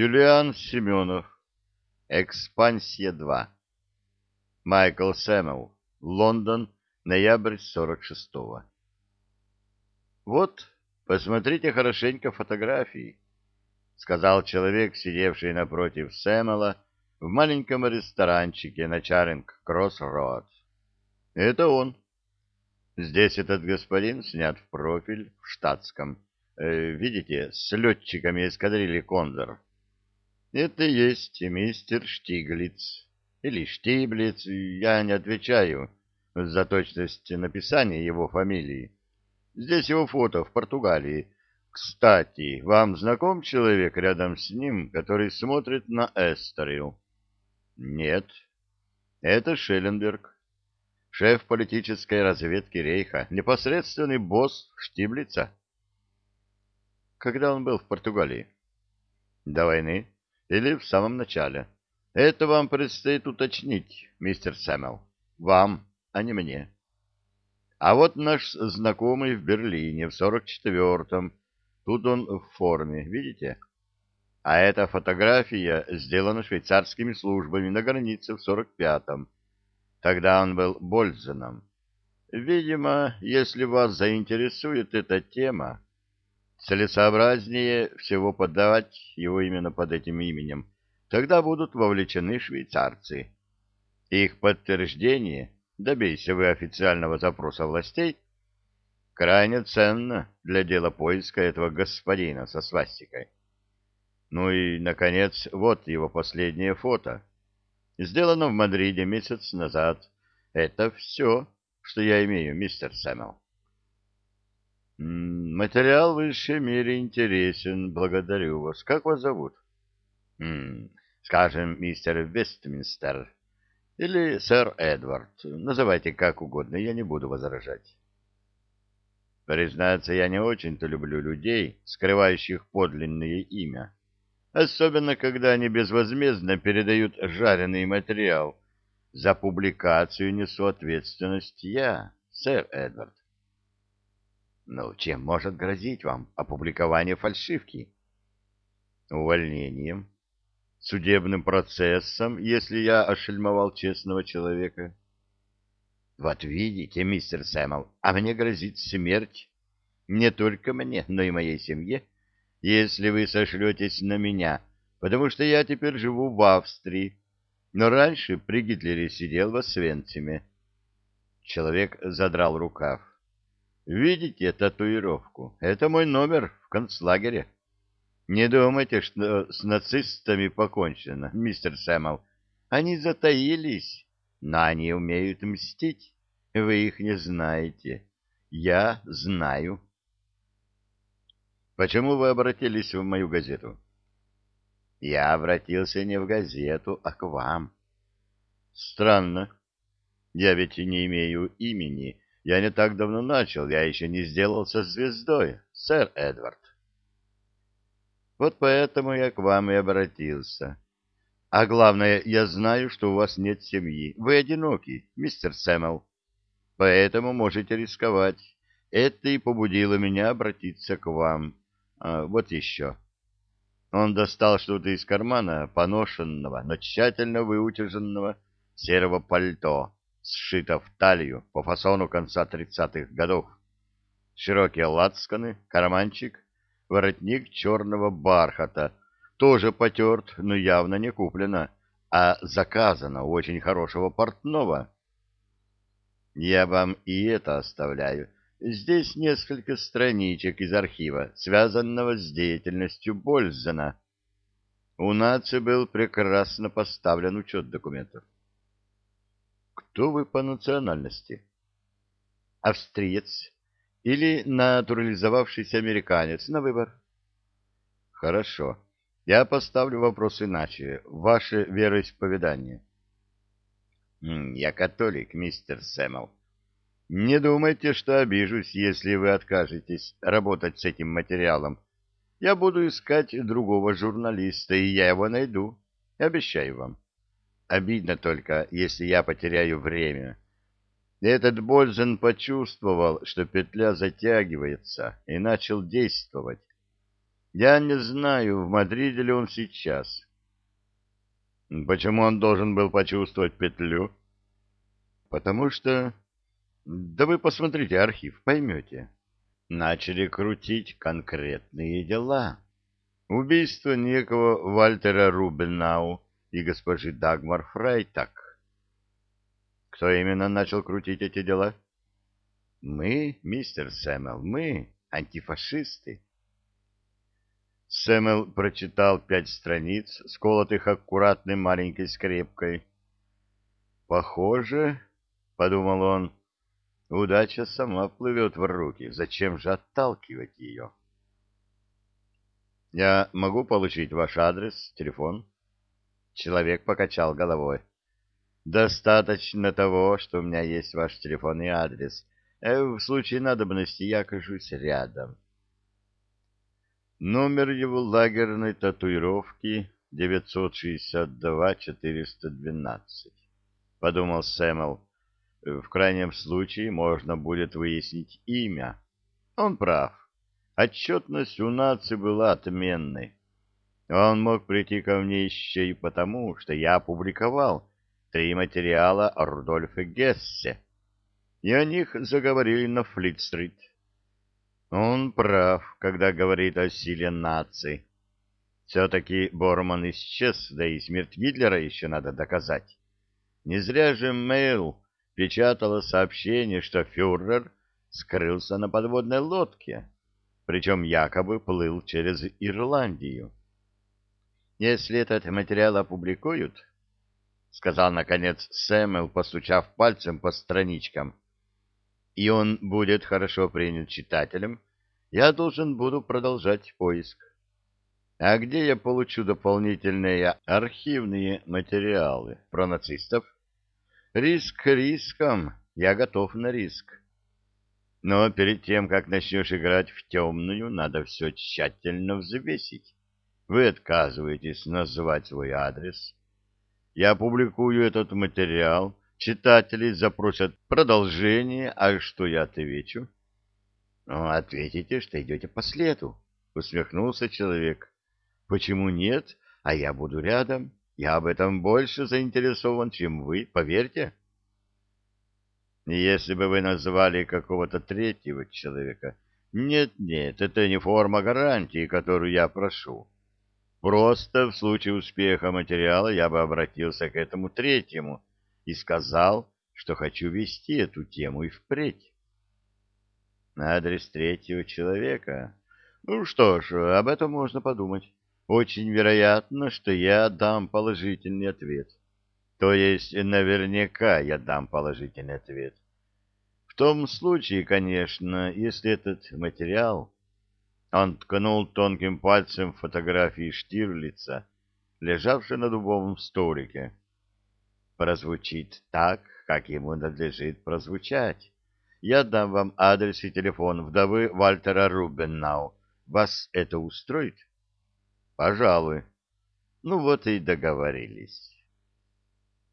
Юлиан Семенов. Экспансия 2. Майкл Сэмэл. Лондон. Ноябрь 46-го. Вот, посмотрите хорошенько фотографии, сказал человек, сидевший напротив Сэмела в маленьком ресторанчике на Чаринг-Кросс-Роад. Это он. Здесь этот господин снят в профиль в штатском. Э, видите, с летчиками эскадрильи «Кондор». Это есть мистер Штиглиц. Или Штиблиц, я не отвечаю за точность написания его фамилии. Здесь его фото в Португалии. Кстати, вам знаком человек рядом с ним, который смотрит на Эстерию? Нет. Это Шелленберг, шеф политической разведки Рейха, непосредственный босс Штиблица. Когда он был в Португалии? До войны или в самом начале. Это вам предстоит уточнить, мистер Сэмэл. Вам, а не мне. А вот наш знакомый в Берлине в 44-м. Тут он в форме, видите? А эта фотография сделана швейцарскими службами на границе в 45-м. Тогда он был Бользеном. Видимо, если вас заинтересует эта тема, целесообразнее всего подавать его именно под этим именем. Тогда будут вовлечены швейцарцы. Их подтверждение, добейся вы официального запроса властей, крайне ценно для дела поиска этого господина со свастикой. Ну и, наконец, вот его последнее фото. Сделано в Мадриде месяц назад. Это все, что я имею, мистер Сэмэл. Материал в высшей мере интересен. Благодарю вас. Как вас зовут? Скажем, мистер Вестминстер. Или сэр Эдвард. Называйте как угодно, я не буду возражать. Признаться, я не очень-то люблю людей, скрывающих подлинное имя. Особенно, когда они безвозмездно передают жареный материал. За публикацию несу ответственность я, сэр Эдвард. Ну, чем может грозить вам опубликование фальшивки? Увольнением, судебным процессом, если я ошельмовал честного человека. Вот видите, мистер Сэмл, а мне грозит смерть. Не только мне, но и моей семье, если вы сошлетесь на меня, потому что я теперь живу в Австрии, но раньше при Гитлере сидел в Освенциме. Человек задрал рукав. Видите татуировку? Это мой номер в концлагере. Не думайте, что с нацистами покончено, мистер Сэмл. Они затаились, но они умеют мстить. Вы их не знаете. Я знаю. Почему вы обратились в мою газету? Я обратился не в газету, а к вам. Странно. Я ведь не имею имени я не так давно начал, я еще не сделался звездой, сэр Эдвард. Вот поэтому я к вам и обратился. А главное, я знаю, что у вас нет семьи. Вы одиноки, мистер Сэмэл. Поэтому можете рисковать. Это и побудило меня обратиться к вам. А, вот еще. Он достал что-то из кармана поношенного, но тщательно выутяженного серого пальто сшито в талию по фасону конца тридцатых годов. Широкие лацканы, карманчик, воротник черного бархата, тоже потерт, но явно не куплено, а заказано у очень хорошего портного. Я вам и это оставляю. Здесь несколько страничек из архива, связанного с деятельностью Бользена. У нации был прекрасно поставлен учет документов. Кто вы по национальности? Австриец или натурализовавшийся американец на выбор? Хорошо. Я поставлю вопрос иначе. Ваше вероисповедание. Я католик, мистер Сэмл. Не думайте, что обижусь, если вы откажетесь работать с этим материалом. Я буду искать другого журналиста, и я его найду. Обещаю вам. Обидно только, если я потеряю время. Этот Бользен почувствовал, что петля затягивается, и начал действовать. Я не знаю, в Мадриде ли он сейчас. Почему он должен был почувствовать петлю? Потому что... Да вы посмотрите архив, поймете. Начали крутить конкретные дела. Убийство некого Вальтера Рубенау и госпожи Дагмар Фрайтак. Кто именно начал крутить эти дела? Мы, мистер Сэмэл, мы, антифашисты. Сэмэл прочитал пять страниц, сколотых аккуратной маленькой скрепкой. «Похоже, — подумал он, — удача сама плывет в руки. Зачем же отталкивать ее?» «Я могу получить ваш адрес, телефон?» Человек покачал головой. «Достаточно того, что у меня есть ваш телефонный адрес. Э, в случае надобности я окажусь рядом». Номер его лагерной татуировки 962-412, подумал Сэмэл. В крайнем случае можно будет выяснить имя. Он прав. Отчетность у нации была отменной. Он мог прийти ко мне еще и потому, что я опубликовал три материала о Рудольфе Гессе, и о них заговорили на Флит-стрит. Он прав, когда говорит о силе нации. Все-таки Борман исчез, да и смерть Гитлера еще надо доказать. Не зря же Мейл печатала сообщение, что фюрер скрылся на подводной лодке, причем якобы плыл через Ирландию. Если этот материал опубликуют, — сказал, наконец, Сэмэл, постучав пальцем по страничкам, — и он будет хорошо принят читателем, я должен буду продолжать поиск. А где я получу дополнительные архивные материалы про нацистов? Риск риском, я готов на риск. Но перед тем, как начнешь играть в темную, надо все тщательно взвесить. Вы отказываетесь называть свой адрес. Я публикую этот материал, Читатели запросят продолжение, а что я отвечу? Ну, ответите, что идете по следу, усмехнулся человек. Почему нет? А я буду рядом. Я об этом больше заинтересован, чем вы, поверьте. Если бы вы назвали какого-то третьего человека... Нет, нет, это не форма гарантии, которую я прошу. Просто в случае успеха материала я бы обратился к этому третьему, и сказал, что хочу вести эту тему и впредь. Адрес третьего человека? Ну что ж, об этом можно подумать. Очень вероятно, что я дам положительный ответ. То есть, наверняка я дам положительный ответ. В том случае, конечно, если этот материал... Он ткнул тонким пальцем фотографии Штирлица, лежавшей на дубовом столике прозвучит так, как ему надлежит прозвучать. Я дам вам адрес и телефон вдовы Вальтера Рубеннау. Вас это устроит? Пожалуй. Ну вот и договорились.